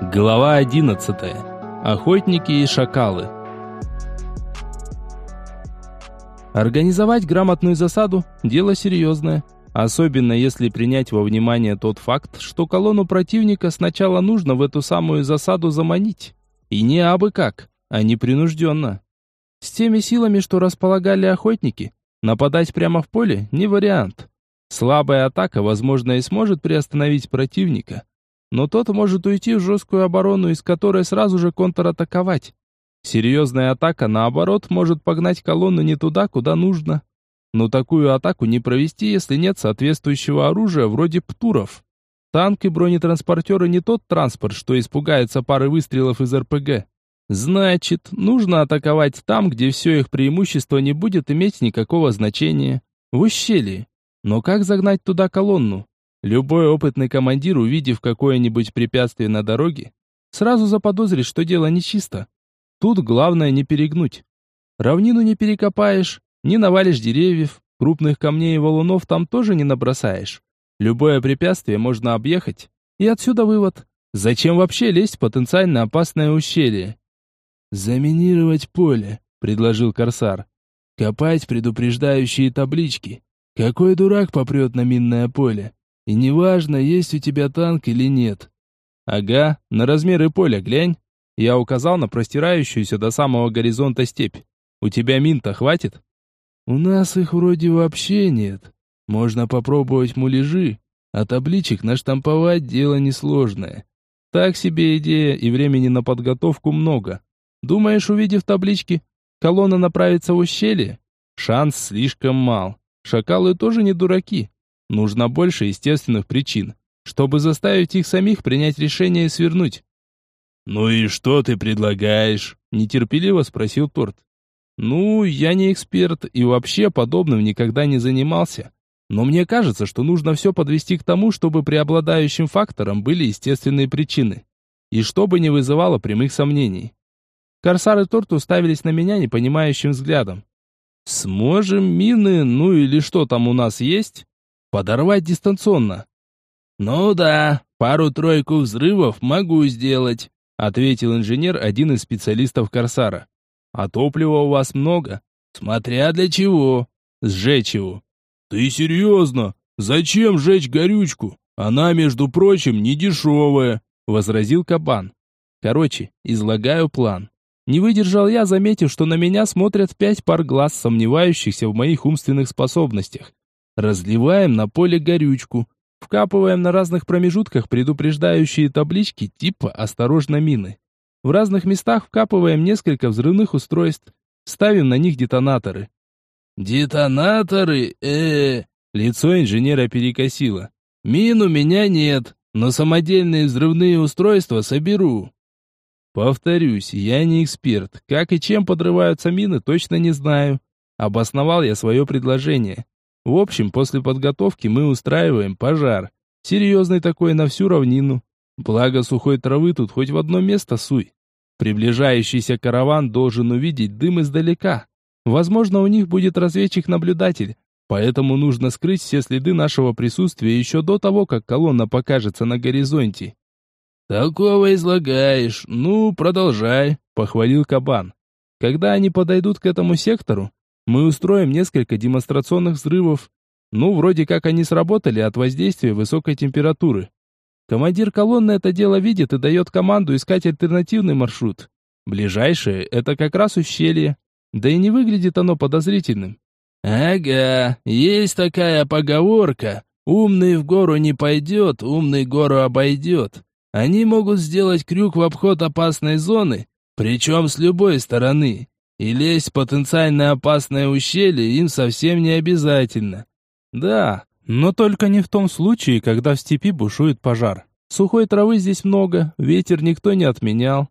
Глава 11. Охотники и шакалы. Организовать грамотную засаду – дело серьезное. Особенно если принять во внимание тот факт, что колонну противника сначала нужно в эту самую засаду заманить. И не абы как, а непринужденно. С теми силами, что располагали охотники, нападать прямо в поле – не вариант. Слабая атака, возможно, и сможет приостановить противника – но тот может уйти в жесткую оборону, из которой сразу же контратаковать. Серьезная атака, наоборот, может погнать колонну не туда, куда нужно. Но такую атаку не провести, если нет соответствующего оружия вроде птуров. Танк и бронетранспортеры не тот транспорт, что испугается пары выстрелов из РПГ. Значит, нужно атаковать там, где все их преимущество не будет иметь никакого значения. В ущелье. Но как загнать туда колонну? Любой опытный командир, увидев какое-нибудь препятствие на дороге, сразу заподозрит, что дело нечисто. Тут главное не перегнуть. Равнину не перекопаешь, не навалишь деревьев, крупных камней и валунов там тоже не набросаешь. Любое препятствие можно объехать. И отсюда вывод. Зачем вообще лезть в потенциально опасное ущелье? «Заминировать поле», — предложил Корсар. «Копать предупреждающие таблички. Какой дурак попрет на минное поле? И неважно, есть у тебя танк или нет. Ага, на размеры поля глянь. Я указал на простирающуюся до самого горизонта степь. У тебя мин-то хватит? У нас их вроде вообще нет. Можно попробовать муляжи, а табличек наштамповать дело несложное. Так себе идея и времени на подготовку много. Думаешь, увидев таблички, колонна направится в ущелье? Шанс слишком мал. Шакалы тоже не дураки. Нужно больше естественных причин, чтобы заставить их самих принять решение и свернуть. «Ну и что ты предлагаешь?» – нетерпеливо спросил Торт. «Ну, я не эксперт и вообще подобным никогда не занимался. Но мне кажется, что нужно все подвести к тому, чтобы преобладающим фактором были естественные причины. И чтобы не вызывало прямых сомнений». Корсар и Торт уставились на меня непонимающим взглядом. «Сможем мины, ну или что там у нас есть?» Подорвать дистанционно. Ну да, пару-тройку взрывов могу сделать, ответил инженер, один из специалистов Корсара. А топлива у вас много? Смотря для чего. Сжечь его. Ты серьезно? Зачем сжечь горючку? Она, между прочим, не дешевая, возразил Кабан. Короче, излагаю план. Не выдержал я, заметив, что на меня смотрят пять пар глаз, сомневающихся в моих умственных способностях. Разливаем на поле горючку. Вкапываем на разных промежутках предупреждающие таблички типа «Осторожно, мины». В разных местах вкапываем несколько взрывных устройств. Ставим на них детонаторы. «Детонаторы? э, -э Лицо инженера перекосило. «Мин у меня нет, но самодельные взрывные устройства соберу». Повторюсь, я не эксперт. Как и чем подрываются мины, точно не знаю. Обосновал я свое предложение. В общем, после подготовки мы устраиваем пожар. Серьезный такой на всю равнину. Благо сухой травы тут хоть в одно место суй. Приближающийся караван должен увидеть дым издалека. Возможно, у них будет разведчик-наблюдатель, поэтому нужно скрыть все следы нашего присутствия еще до того, как колонна покажется на горизонте. «Такого излагаешь. Ну, продолжай», — похвалил кабан. Когда они подойдут к этому сектору, мы устроим несколько демонстрационных взрывов. Ну, вроде как они сработали от воздействия высокой температуры. Командир колонны это дело видит и дает команду искать альтернативный маршрут. Ближайшее — это как раз ущелье. Да и не выглядит оно подозрительным. «Ага, есть такая поговорка. Умный в гору не пойдет, умный гору обойдет. Они могут сделать крюк в обход опасной зоны, причем с любой стороны. И лезть в потенциально опасное ущелье им совсем не обязательно. Да, но только не в том случае, когда в степи бушует пожар. Сухой травы здесь много, ветер никто не отменял.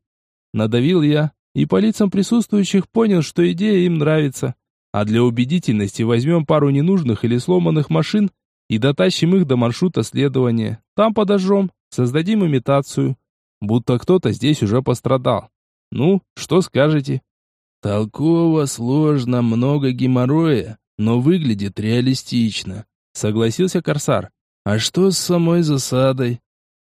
Надавил я, и по лицам присутствующих понял, что идея им нравится. А для убедительности возьмем пару ненужных или сломанных машин и дотащим их до маршрута следования. Там подожжем, создадим имитацию, будто кто-то здесь уже пострадал. Ну, что скажете? Толково, сложно, много геморроя, но выглядит реалистично, согласился Корсар. А что с самой засадой?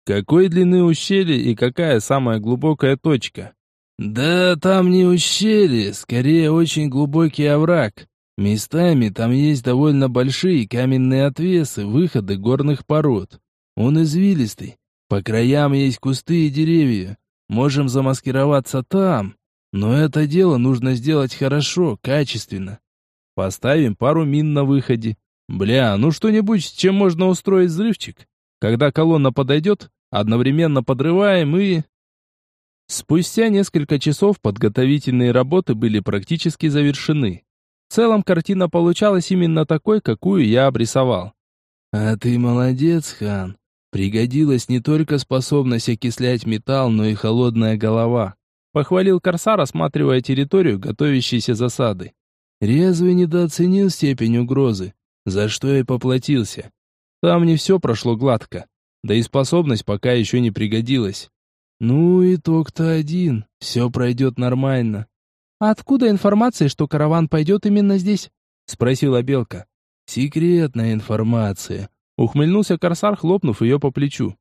Какой длины ущелье и какая самая глубокая точка? Да там не ущелье, скорее очень глубокий овраг. Местами там есть довольно большие каменные отвесы, выходы горных пород. Он извилистый. По краям есть кусты и деревья. Можем замаскироваться там. Но это дело нужно сделать хорошо, качественно. Поставим пару мин на выходе. Бля, ну что-нибудь, чем можно устроить взрывчик. Когда колонна подойдет, одновременно подрываем и... Спустя несколько часов подготовительные работы были практически завершены. В целом картина получалась именно такой, какую я обрисовал. «А ты молодец, хан. Пригодилась не только способность окислять металл, но и холодная голова», похвалил Корсар, осматривая территорию готовящейся засады. «Резвый недооценил степень угрозы, за что и поплатился. Там не все прошло гладко, да и способность пока еще не пригодилась». «Ну, итог-то один, все пройдет нормально. «А откуда информация, что караван пойдет именно здесь?» — спросила Белка. «Секретная информация», — ухмыльнулся Корсар, хлопнув ее по плечу.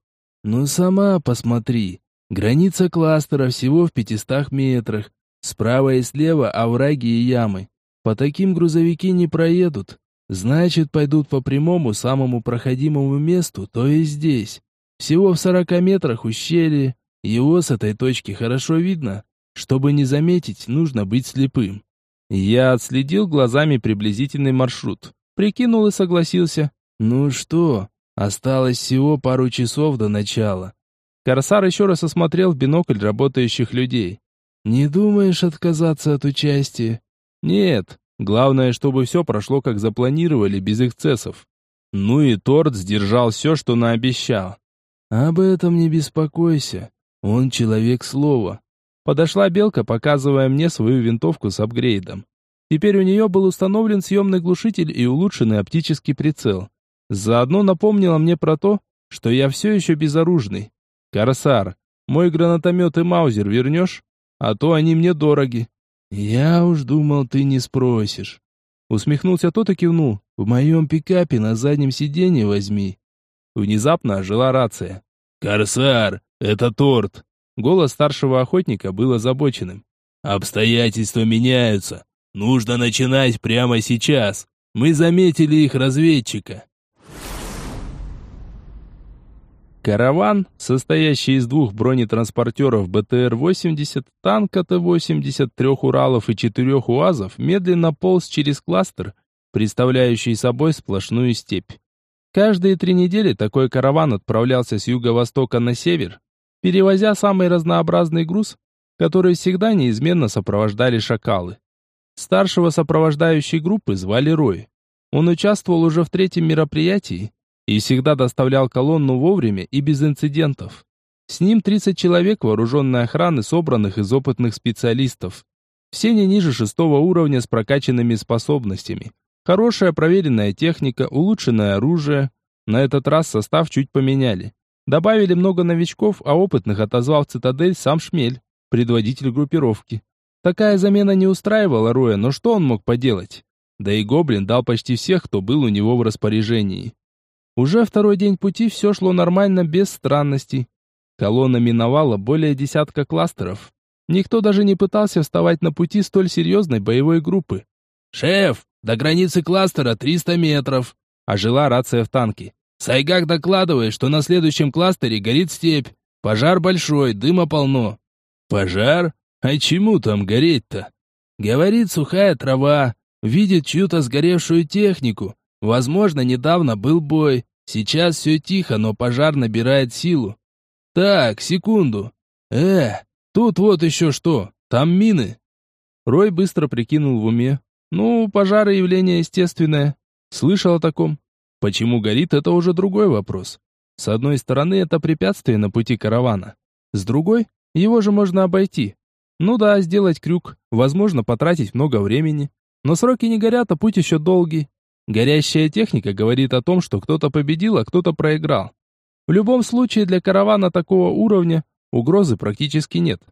«Ну сама посмотри. Граница кластера всего в пятистах метрах. Справа и слева овраги и ямы. По таким грузовики не проедут. Значит, пойдут по прямому, самому проходимому месту, то есть здесь. Всего в сорока метрах ущелье. Его с этой точки хорошо видно. Чтобы не заметить, нужно быть слепым. Я отследил глазами приблизительный маршрут. Прикинул и согласился. Ну что, осталось всего пару часов до начала. Корсар еще раз осмотрел в бинокль работающих людей. «Не думаешь отказаться от участия?» «Нет. Главное, чтобы все прошло, как запланировали, без эксцессов. Ну и торт сдержал все, что наобещал». «Об этом не беспокойся. Он человек слова. Подошла Белка, показывая мне свою винтовку с апгрейдом. Теперь у нее был установлен съемный глушитель и улучшенный оптический прицел. Заодно напомнила мне про то, что я все еще безоружный. «Корсар, мой гранатомет и маузер вернешь? А то они мне дороги». «Я уж думал, ты не спросишь». Усмехнулся тот и кивнул. «В моем пикапе на заднем сиденье возьми». Внезапно ожила рация. «Корсар, это торт!» Голос старшего охотника был озабоченным. «Обстоятельства меняются. Нужно начинать прямо сейчас. Мы заметили их разведчика». Караван, состоящий из двух бронетранспортеров БТР-80, танка Т-80, трех Уралов и четырех УАЗов, медленно полз через кластер, представляющий собой сплошную степь. Каждые три недели такой караван отправлялся с юго-востока на север, перевозя самый разнообразный груз, который всегда неизменно сопровождали шакалы. Старшего сопровождающей группы звали Рой. Он участвовал уже в третьем мероприятии и всегда доставлял колонну вовремя и без инцидентов. С ним 30 человек вооруженной охраны, собранных из опытных специалистов. Все не ниже шестого уровня с прокачанными способностями. Хорошая проверенная техника, улучшенное оружие. На этот раз состав чуть поменяли. Добавили много новичков, а опытных отозвал в цитадель сам Шмель, предводитель группировки. Такая замена не устраивала Роя, но что он мог поделать? Да и Гоблин дал почти всех, кто был у него в распоряжении. Уже второй день пути все шло нормально, без странностей. Колонна миновала более десятка кластеров. Никто даже не пытался вставать на пути столь серьезной боевой группы. «Шеф, до границы кластера 300 метров!» Ожила рация в танке. Сайгак докладывает, что на следующем кластере горит степь. Пожар большой, дыма полно. Пожар? А чему там гореть-то? Говорит, сухая трава. Видит чью-то сгоревшую технику. Возможно, недавно был бой. Сейчас все тихо, но пожар набирает силу. Так, секунду. Э, тут вот еще что. Там мины. Рой быстро прикинул в уме. Ну, пожары явление естественное. Слышал о таком. Почему горит, это уже другой вопрос. С одной стороны, это препятствие на пути каравана. С другой, его же можно обойти. Ну да, сделать крюк, возможно, потратить много времени. Но сроки не горят, а путь еще долгий. Горящая техника говорит о том, что кто-то победил, а кто-то проиграл. В любом случае, для каравана такого уровня угрозы практически нет.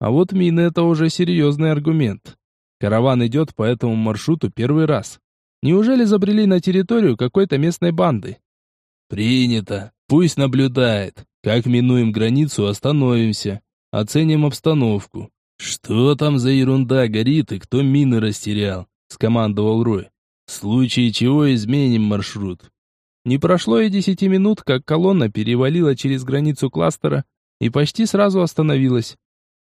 А вот мины – это уже серьезный аргумент. Караван идет по этому маршруту первый раз. Неужели забрели на территорию какой-то местной банды? Принято. Пусть наблюдает. Как минуем границу, остановимся. Оценим обстановку. Что там за ерунда горит и кто мины растерял? Скомандовал Рой. В случае чего изменим маршрут. Не прошло и десяти минут, как колонна перевалила через границу кластера и почти сразу остановилась.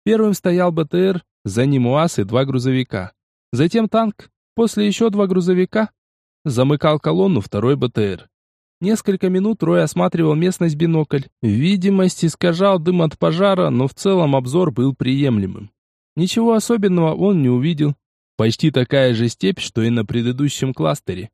Первым стоял БТР, за ним УАЗ и два грузовика. Затем танк, после еще два грузовика. Замыкал колонну второй БТР. Несколько минут Рой осматривал местность бинокль. Видимость искажал дым от пожара, но в целом обзор был приемлемым. Ничего особенного он не увидел. Почти такая же степь, что и на предыдущем кластере.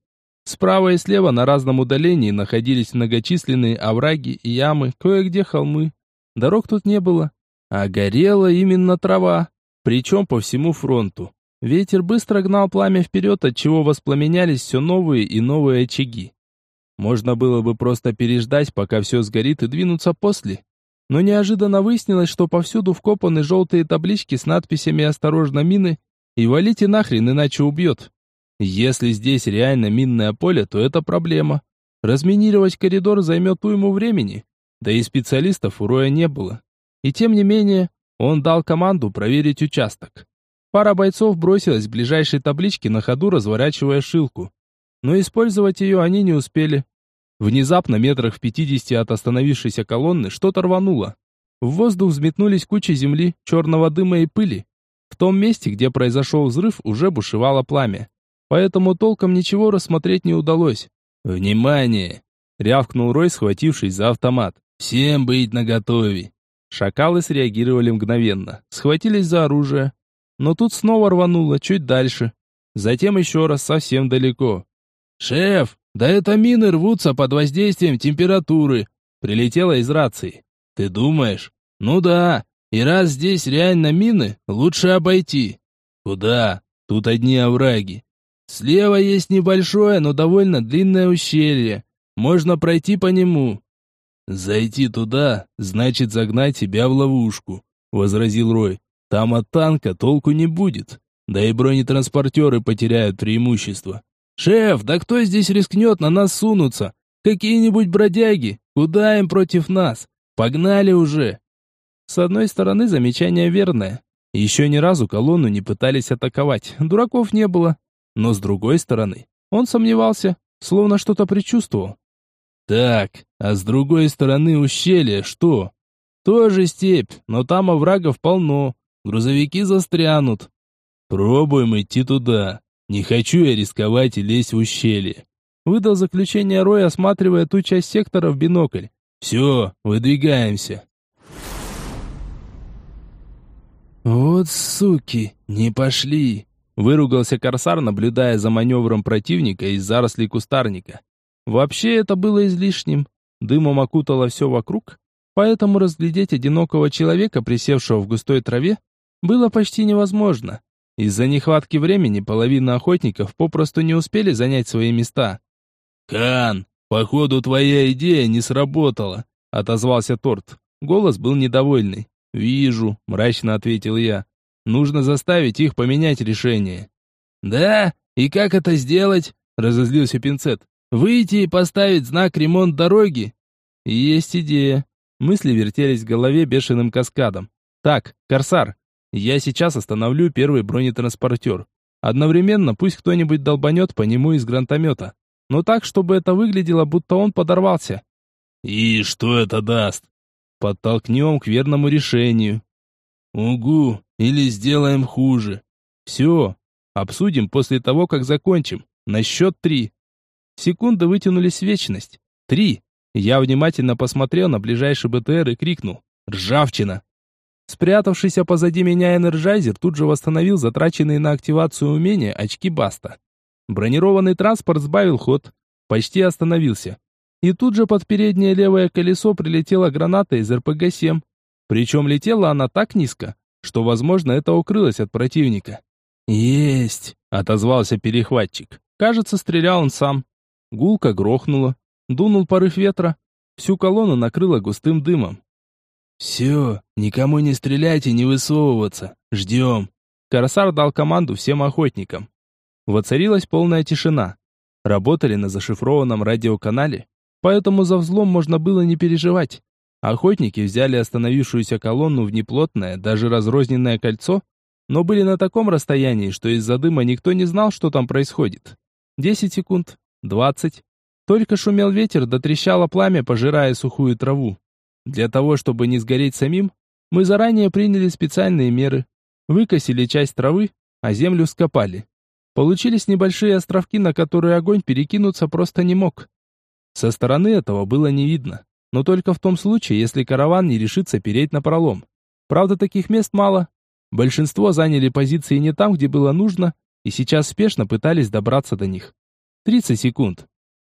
Справа и слева на разном удалении находились многочисленные овраги и ямы, кое-где холмы. Дорог тут не было, а горела именно трава, причем по всему фронту. Ветер быстро гнал пламя вперед, отчего воспламенялись все новые и новые очаги. Можно было бы просто переждать, пока все сгорит, и двинуться после. Но неожиданно выяснилось, что повсюду вкопаны желтые таблички с надписями «Осторожно, мины» и «Валите нахрен, иначе убьет». Если здесь реально минное поле, то это проблема. Разминировать коридор займет уйму времени, да и специалистов у Роя не было. И тем не менее, он дал команду проверить участок. Пара бойцов бросилась к ближайшей табличке на ходу, разворачивая шилку. Но использовать ее они не успели. Внезапно, метрах в пятидесяти от остановившейся колонны, что-то рвануло. В воздух взметнулись кучи земли, черного дыма и пыли. В том месте, где произошел взрыв, уже бушевало пламя поэтому толком ничего рассмотреть не удалось. «Внимание!» — рявкнул Рой, схватившись за автомат. «Всем быть наготове!» Шакалы среагировали мгновенно, схватились за оружие. Но тут снова рвануло, чуть дальше. Затем еще раз, совсем далеко. «Шеф, да это мины рвутся под воздействием температуры!» Прилетело из рации. «Ты думаешь?» «Ну да, и раз здесь реально мины, лучше обойти». «Куда? Тут одни овраги. Слева есть небольшое, но довольно длинное ущелье. Можно пройти по нему. Зайти туда значит загнать тебя в ловушку, возразил Рой. Там от танка толку не будет. Да и бронетранспортеры потеряют преимущество. Шеф, да кто здесь рискнет на нас сунуться? Какие-нибудь бродяги? Куда им против нас? Погнали уже. С одной стороны, замечание верное. Еще ни разу колонну не пытались атаковать. Дураков не было. Но с другой стороны, он сомневался, словно что-то предчувствовал. Так, а с другой стороны ущелья что? Тоже степь, но там оврагов полно. Грузовики застрянут. Пробуем идти туда. Не хочу я рисковать и лезть в ущелье. Выдал заключение Рой, осматривая ту часть сектора в бинокль. Все, выдвигаемся. Вот суки, не пошли. Выругался корсар, наблюдая за маневром противника из зарослей кустарника. Вообще это было излишним. Дымом окутало все вокруг, поэтому разглядеть одинокого человека, присевшего в густой траве, было почти невозможно. Из-за нехватки времени половина охотников попросту не успели занять свои места. «Кан, походу твоя идея не сработала», — отозвался Торт. Голос был недовольный. «Вижу», — мрачно ответил я. Нужно заставить их поменять решение. Да? И как это сделать? Разозлился Пинцет. Выйти и поставить знак ремонт дороги? Есть идея. Мысли вертелись в голове бешеным каскадом. Так, Корсар, я сейчас остановлю первый бронетранспортер. Одновременно пусть кто-нибудь долбанет по нему из гранатомета. Но так, чтобы это выглядело, будто он подорвался. И что это даст? Подтолкнем к верному решению. Угу, или сделаем хуже. Все, обсудим после того, как закончим. На счет три. Секунды вытянулись в вечность. Три. Я внимательно посмотрел на ближайший БТР и крикнул. «Ржавчина!» Спрятавшийся позади меня энерджайзер тут же восстановил затраченные на активацию умения очки буста. Бронированный транспорт сбавил ход, почти остановился. И тут же под переднее левое колесо прилетела граната из РПГ-7. Причем летела она так низко, что, возможно, это укрылось от противника. «Есть!» — отозвался перехватчик. Кажется, стрелял он сам. Гулко грохнуло. Дунул порыв ветра. Всю колонну накрыло густым дымом. «Все, никому не стрелять и не высовываться. Ждем!» Корсар дал команду всем охотникам. Воцарилась полная тишина. Работали на зашифрованном радиоканале, поэтому за взлом можно было не переживать. Охотники взяли остановившуюся колонну в неплотное, даже разрозненное кольцо, но были на таком расстоянии, что из-за дыма никто не знал, что там происходит. Десять секунд, двадцать. Только шумел ветер, да трещало пламя, пожирая сухую траву. Для того, чтобы не сгореть самим, мы заранее приняли специальные меры. Выкосили часть травы, а землю скопали. Получились небольшие островки, на которые огонь перекинуться просто не мог. Со стороны этого было не видно но только в том случае, если караван не решится переть на пролом. Правда, таких мест мало. Большинство заняли позиции не там, где было нужно, и сейчас спешно пытались добраться до них. 30 секунд.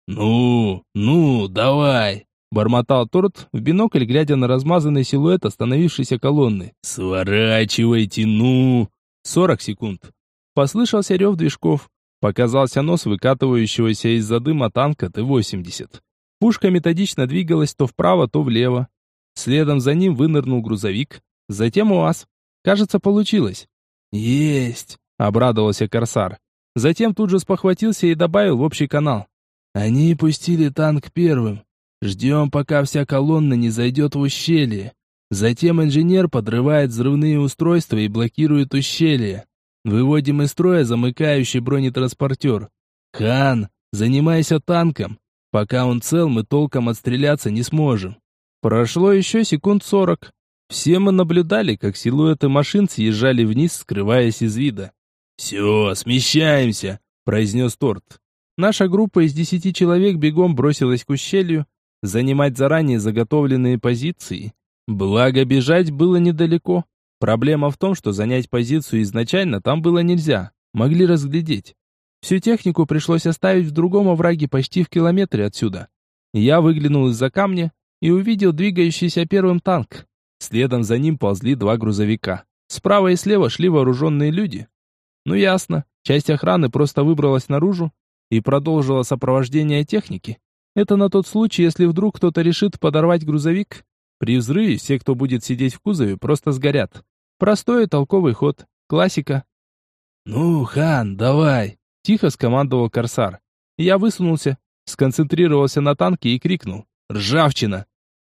«Ну, ну, давай!» Бормотал Торт, в бинокль глядя на размазанный силуэт остановившейся колонны. «Сворачивайте, ну!» 40 секунд. Послышался рев движков. Показался нос выкатывающегося из-за дыма танка Т-80. Пушка методично двигалась то вправо, то влево. Следом за ним вынырнул грузовик, затем УАЗ. Кажется, получилось. «Есть!» — обрадовался Корсар. Затем тут же спохватился и добавил в общий канал. «Они пустили танк первым. Ждем, пока вся колонна не зайдет в ущелье. Затем инженер подрывает взрывные устройства и блокирует ущелье. Выводим из строя замыкающий бронетранспортер. Хан, занимайся танком. Пока он цел, мы толком отстреляться не сможем. Прошло еще секунд сорок. Все мы наблюдали, как силуэты машин съезжали вниз, скрываясь из вида. «Все, смещаемся», — произнес Торт. Наша группа из десяти человек бегом бросилась к ущелью, занимать заранее заготовленные позиции. Благо, бежать было недалеко. Проблема в том, что занять позицию изначально там было нельзя, могли разглядеть. Всю технику пришлось оставить в другом овраге почти в километре отсюда. Я выглянул из-за камня и увидел двигающийся первым танк. Следом за ним ползли два грузовика. Справа и слева шли вооруженные люди. Ну ясно, часть охраны просто выбралась наружу и продолжила сопровождение техники. Это на тот случай, если вдруг кто-то решит подорвать грузовик. При взрыве все, кто будет сидеть в кузове, просто сгорят. Простой и толковый ход. Классика. «Ну, Хан, давай!» Тихо скомандовал корсар. Я высунулся, сконцентрировался на танке и крикнул «Ржавчина!».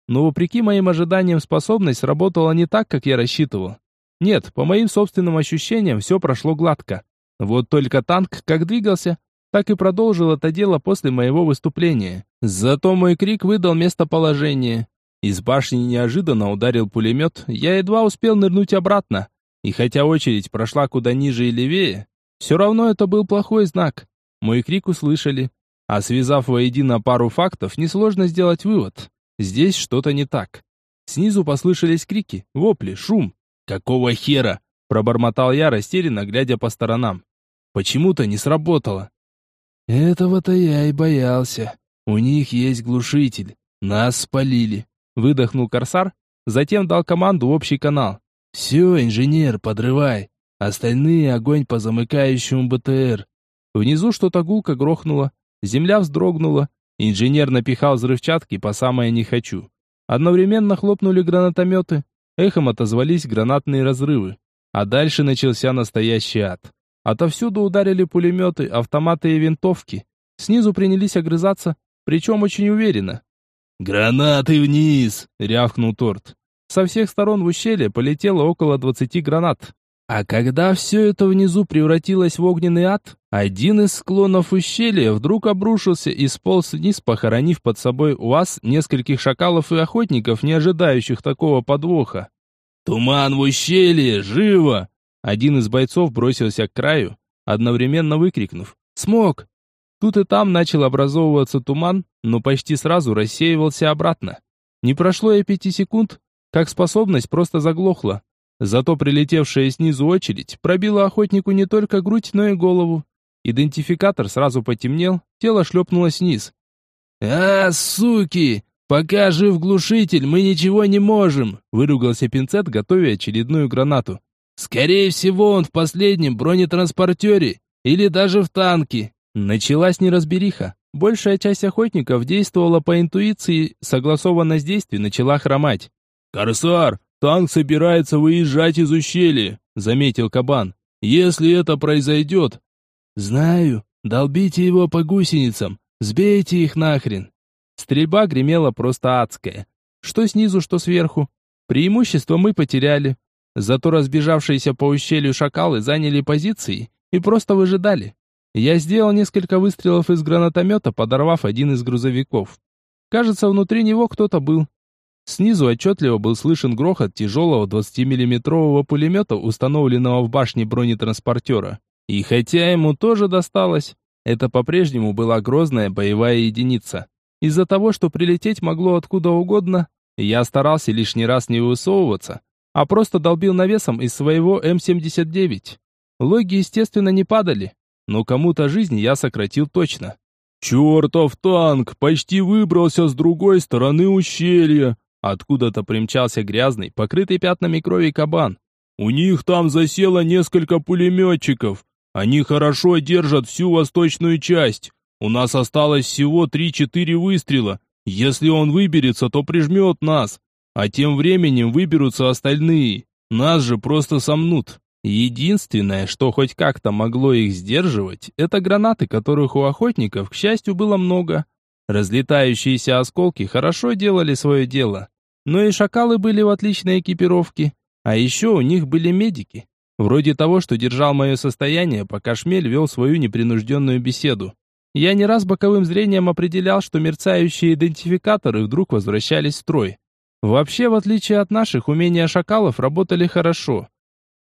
Но вопреки моим ожиданиям способность работала не так, как я рассчитывал. Нет, по моим собственным ощущениям все прошло гладко. Вот только танк как двигался, так и продолжил это дело после моего выступления. Зато мой крик выдал местоположение. Из башни неожиданно ударил пулемет, я едва успел нырнуть обратно. И хотя очередь прошла куда ниже и левее, все равно это был плохой знак. Мой крик услышали. А связав воедино пару фактов, несложно сделать вывод. Здесь что-то не так. Снизу послышались крики, вопли, шум. «Какого хера?» – пробормотал я, растерянно глядя по сторонам. Почему-то не сработало. «Этого-то я и боялся. У них есть глушитель. Нас спалили», – выдохнул Корсар, затем дал команду в общий канал. «Все, инженер, подрывай. Остальные огонь по замыкающему БТР. Внизу что-то гулко грохнуло. Земля вздрогнула. Инженер напихал взрывчатки по самое не хочу. Одновременно хлопнули гранатометы. Эхом отозвались гранатные разрывы. А дальше начался настоящий ад. Отовсюду ударили пулеметы, автоматы и винтовки. Снизу принялись огрызаться, причем очень уверенно. «Гранаты вниз!» — рявкнул Торт. Со всех сторон в ущелье полетело около двадцати гранат. А когда все это внизу превратилось в огненный ад, один из склонов ущелья вдруг обрушился и сполз вниз, похоронив под собой УАЗ нескольких шакалов и охотников, не ожидающих такого подвоха. «Туман в ущелье! Живо!» Один из бойцов бросился к краю, одновременно выкрикнув «Смог!». Тут и там начал образовываться туман, но почти сразу рассеивался обратно. Не прошло и пяти секунд, как способность просто заглохла. Зато прилетевшая снизу очередь пробила охотнику не только грудь, но и голову. Идентификатор сразу потемнел, тело шлепнулось вниз. «А, суки! Пока жив глушитель, мы ничего не можем!» выругался пинцет, готовя очередную гранату. «Скорее всего, он в последнем бронетранспортере или даже в танке». Началась неразбериха. Большая часть охотников действовала по интуиции, согласованность действий начала хромать. «Корсар, «Танк собирается выезжать из ущелья», — заметил Кабан. «Если это произойдет...» «Знаю. Долбите его по гусеницам. Сбейте их нахрен». Стрельба гремела просто адская. Что снизу, что сверху. Преимущество мы потеряли. Зато разбежавшиеся по ущелью шакалы заняли позиции и просто выжидали. Я сделал несколько выстрелов из гранатомета, подорвав один из грузовиков. Кажется, внутри него кто-то был. Снизу отчетливо был слышен грохот тяжелого 20-миллиметрового пулемета, установленного в башне бронетранспортера. И хотя ему тоже досталось, это по-прежнему была грозная боевая единица. Из-за того, что прилететь могло откуда угодно, я старался лишний раз не высовываться, а просто долбил навесом из своего М-79. Логи, естественно, не падали, но кому-то жизнь я сократил точно. «Чертов танк! Почти выбрался с другой стороны ущелья!» Откуда-то примчался грязный, покрытый пятнами крови кабан. «У них там засело несколько пулеметчиков. Они хорошо держат всю восточную часть. У нас осталось всего три-четыре выстрела. Если он выберется, то прижмет нас. А тем временем выберутся остальные. Нас же просто сомнут. Единственное, что хоть как-то могло их сдерживать, это гранаты, которых у охотников, к счастью, было много. Разлетающиеся осколки хорошо делали свое дело. Но и шакалы были в отличной экипировке. А еще у них были медики. Вроде того, что держал мое состояние, пока Шмель вел свою непринужденную беседу. Я не раз боковым зрением определял, что мерцающие идентификаторы вдруг возвращались в строй. Вообще, в отличие от наших, умения шакалов работали хорошо.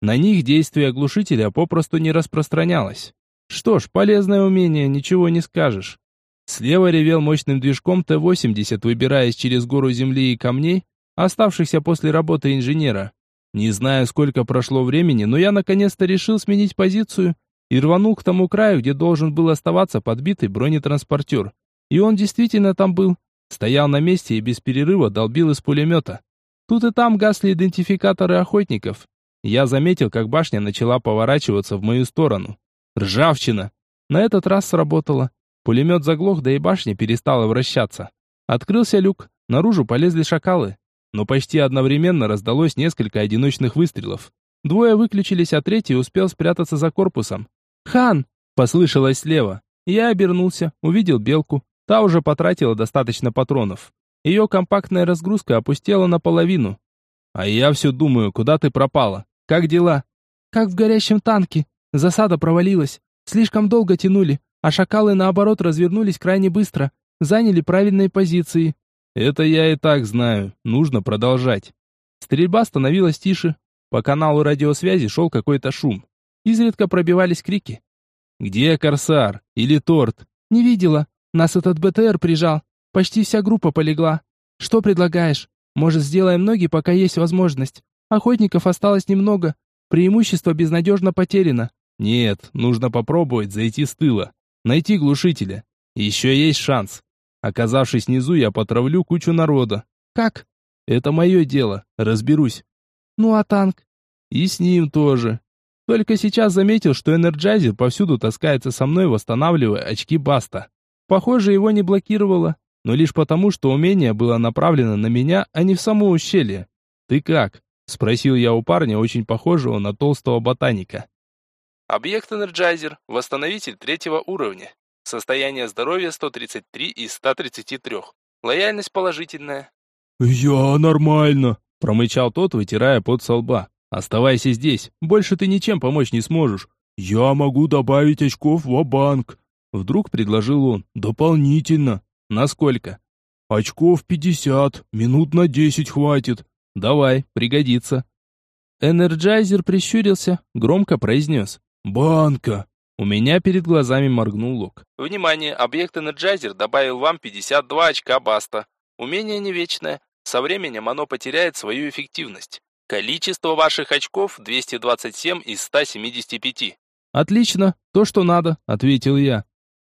На них действие глушителя попросту не распространялось. Что ж, полезное умение, ничего не скажешь. Слева ревел мощным движком Т-80, выбираясь через гору земли и камней, оставшихся после работы инженера. Не знаю, сколько прошло времени, но я наконец-то решил сменить позицию и рванул к тому краю, где должен был оставаться подбитый бронетранспортер. И он действительно там был. Стоял на месте и без перерыва долбил из пулемета. Тут и там гасли идентификаторы охотников. Я заметил, как башня начала поворачиваться в мою сторону. Ржавчина! На этот раз сработало. Пулемет заглох, да и башня перестала вращаться. Открылся люк, наружу полезли шакалы. Но почти одновременно раздалось несколько одиночных выстрелов. Двое выключились, а третий успел спрятаться за корпусом. «Хан!» — послышалось слева. Я обернулся, увидел белку. Та уже потратила достаточно патронов. Ее компактная разгрузка опустела наполовину. А я все думаю, куда ты пропала? Как дела? Как в горящем танке. Засада провалилась. Слишком долго тянули а шакалы, наоборот, развернулись крайне быстро, заняли правильные позиции. Это я и так знаю, нужно продолжать. Стрельба становилась тише. По каналу радиосвязи шел какой-то шум. Изредка пробивались крики. «Где Корсар? Или Торт?» «Не видела. Нас этот БТР прижал. Почти вся группа полегла. Что предлагаешь? Может, сделаем ноги, пока есть возможность. Охотников осталось немного. Преимущество безнадежно потеряно». «Нет, нужно попробовать зайти с тыла. Найти глушителя. Еще есть шанс. Оказавшись внизу, я потравлю кучу народа. Как? Это мое дело. Разберусь. Ну а танк? И с ним тоже. Только сейчас заметил, что энерджайзер повсюду таскается со мной, восстанавливая очки буста. Похоже, его не блокировало, но лишь потому, что умение было направлено на меня, а не в само ущелье. «Ты как?» — спросил я у парня, очень похожего на толстого ботаника. Объект Энерджайзер, восстановитель третьего уровня. Состояние здоровья 133 из 133. Лояльность положительная. «Я нормально», — промычал тот, вытирая пот со лба. «Оставайся здесь, больше ты ничем помочь не сможешь. Я могу добавить очков в банк Вдруг предложил он. «Дополнительно». «Насколько?» «Очков 50, минут на 10 хватит». «Давай, пригодится». Энерджайзер прищурился, громко произнес. «Банка!» У меня перед глазами моргнул лог. Внимание, объект Энерджайзер добавил вам 52 очка буста. Умение не вечное. Со временем оно потеряет свою эффективность. Количество ваших очков 227 из 175. Отлично, то, что надо, ответил я.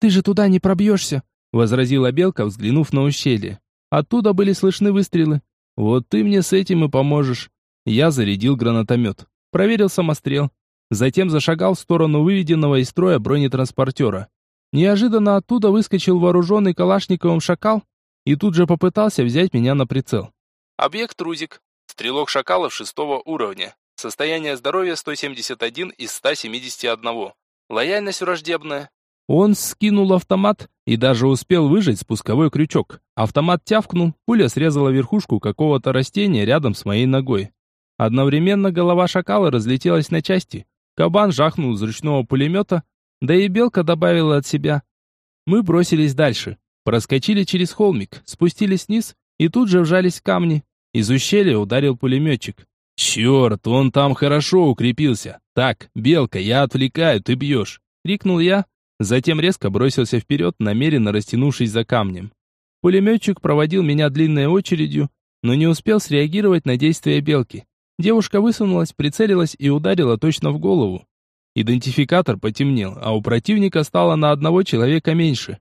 Ты же туда не пробьешься, возразила белка, взглянув на ущелье. Оттуда были слышны выстрелы. Вот ты мне с этим и поможешь. Я зарядил гранатомет. Проверил самострел. Затем зашагал в сторону выведенного из строя бронетранспортера. Неожиданно оттуда выскочил вооруженный калашниковым шакал и тут же попытался взять меня на прицел. Объект Рузик. Стрелок шакалов шестого уровня. Состояние здоровья 171 из 171. Лояльность враждебная. Он скинул автомат и даже успел выжать спусковой крючок. Автомат тявкнул, пуля срезала верхушку какого-то растения рядом с моей ногой. Одновременно голова шакала разлетелась на части. Кабан жахнул из ручного пулемета, да и белка добавила от себя. Мы бросились дальше, проскочили через холмик, спустились вниз и тут же вжались в камни. Из ущелья ударил пулеметчик. «Черт, он там хорошо укрепился. Так, белка, я отвлекаю, ты бьешь!» — крикнул я, затем резко бросился вперед, намеренно растянувшись за камнем. Пулеметчик проводил меня длинной очередью, но не успел среагировать на действия белки. Девушка высунулась, прицелилась и ударила точно в голову. Идентификатор потемнел, а у противника стало на одного человека меньше.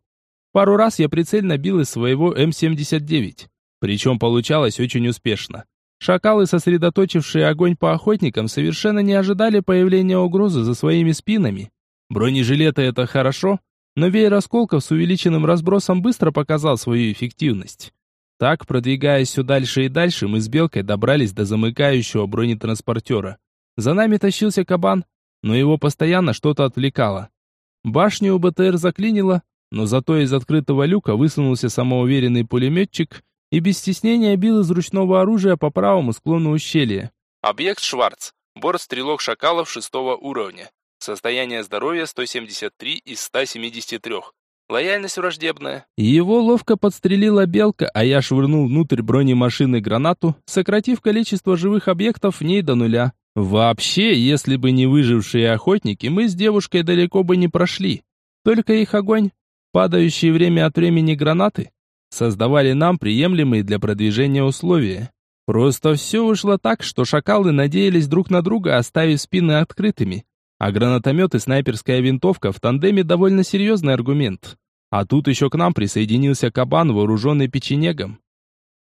Пару раз я прицельно бил из своего М-79, причем получалось очень успешно. Шакалы, сосредоточившие огонь по охотникам, совершенно не ожидали появления угрозы за своими спинами. Бронежилеты это хорошо, но веер осколков с увеличенным разбросом быстро показал свою эффективность. Так, продвигаясь все дальше и дальше, мы с Белкой добрались до замыкающего бронетранспортера. За нами тащился кабан, но его постоянно что-то отвлекало. Башню у БТР заклинило, но зато из открытого люка высунулся самоуверенный пулеметчик и без стеснения бил из ручного оружия по правому склону ущелья. Объект Шварц. Борт-стрелок шакалов шестого уровня. Состояние здоровья 173 из 173. Лояльность враждебная. Его ловко подстрелила белка, а я швырнул внутрь бронемашины гранату, сократив количество живых объектов в ней до нуля. Вообще, если бы не выжившие охотники, мы с девушкой далеко бы не прошли. Только их огонь, падающие время от времени гранаты, создавали нам приемлемые для продвижения условия. Просто все вышло так, что шакалы надеялись друг на друга, оставив спины открытыми. А гранатомет и снайперская винтовка в тандеме довольно серьезный аргумент. А тут еще к нам присоединился кабан, вооруженный печенегом.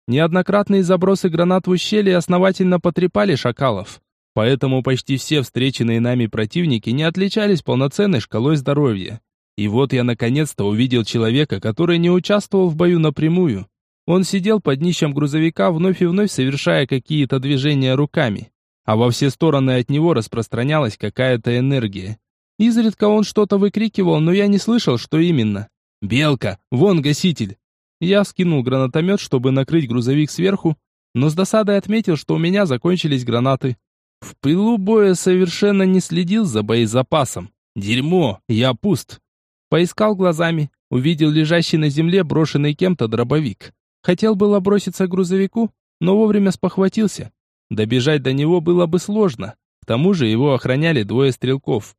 Неоднократные забросы гранат в ущелье основательно потрепали шакалов, поэтому почти все встреченные нами противники не отличались полноценной шкалой здоровья. И вот я наконец-то увидел человека, который не участвовал в бою напрямую. Он сидел под днищем грузовика, вновь и вновь совершая какие-то движения руками, а во все стороны от него распространялась какая-то энергия. Изредка он что-то выкрикивал, но я не слышал, что именно. «Белка! Вон гаситель!» Я скинул гранатомет, чтобы накрыть грузовик сверху, но с досадой отметил, что у меня закончились гранаты. В пылу боя совершенно не следил за боезапасом. Дерьмо, я пуст. Поискал глазами, увидел лежащий на земле брошенный кем-то дробовик. Хотел было броситься к грузовику, но вовремя спохватился. Добежать до него было бы сложно. К тому же его охраняли двое стрелков.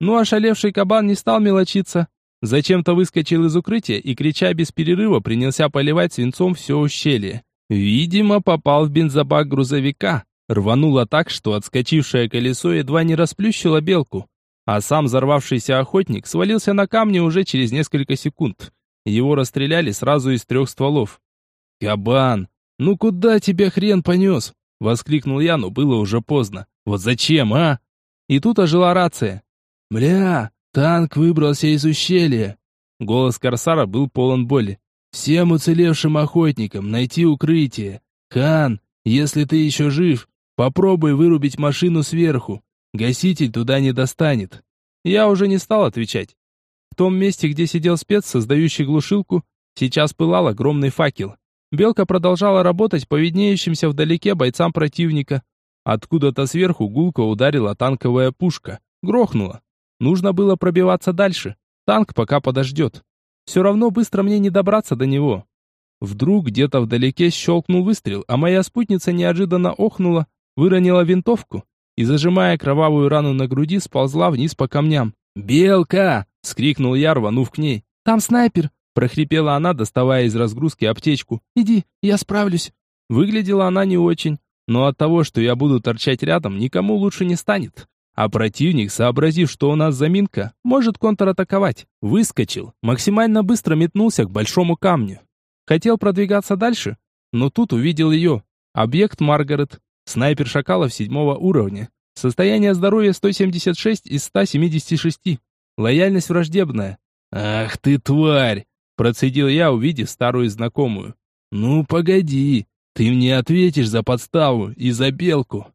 Ну, ошалевший кабан не стал мелочиться. Зачем-то выскочил из укрытия и, крича без перерыва, принялся поливать свинцом все ущелье. Видимо, попал в бензобак грузовика. Рвануло так, что отскочившее колесо едва не расплющило белку. А сам взорвавшийся охотник свалился на камни уже через несколько секунд. Его расстреляли сразу из трех стволов. «Кабан! Ну куда тебя хрен понес?» Воскликнул я, но было уже поздно. «Вот зачем, а?» И тут ожила рация. «Бля, Танк выбрался из ущелья. Голос Корсара был полон боли. Всем уцелевшим охотникам найти укрытие. Хан, если ты еще жив, попробуй вырубить машину сверху. Гаситель туда не достанет. Я уже не стал отвечать. В том месте, где сидел спец, создающий глушилку, сейчас пылал огромный факел. Белка продолжала работать по виднеющимся вдалеке бойцам противника. Откуда-то сверху гулко ударила танковая пушка. Грохнула. Нужно было пробиваться дальше. Танк пока подождет. Все равно быстро мне не добраться до него. Вдруг где-то вдалеке щелкнул выстрел, а моя спутница неожиданно охнула, выронила винтовку и, зажимая кровавую рану на груди, сползла вниз по камням. «Белка!» — скрикнул я, рванув к ней. «Там снайпер!» — прохрипела она, доставая из разгрузки аптечку. «Иди, я справлюсь!» Выглядела она не очень, но от того, что я буду торчать рядом, никому лучше не станет. А противник, сообразив, что у нас заминка, может контратаковать, выскочил, максимально быстро метнулся к большому камню. Хотел продвигаться дальше, но тут увидел ее. Объект Маргарет, снайпер шакалов седьмого уровня. Состояние здоровья 176 из 176. Лояльность враждебная. «Ах ты, тварь!» Процедил я, увидев старую знакомую. «Ну, погоди, ты мне ответишь за подставу и за белку».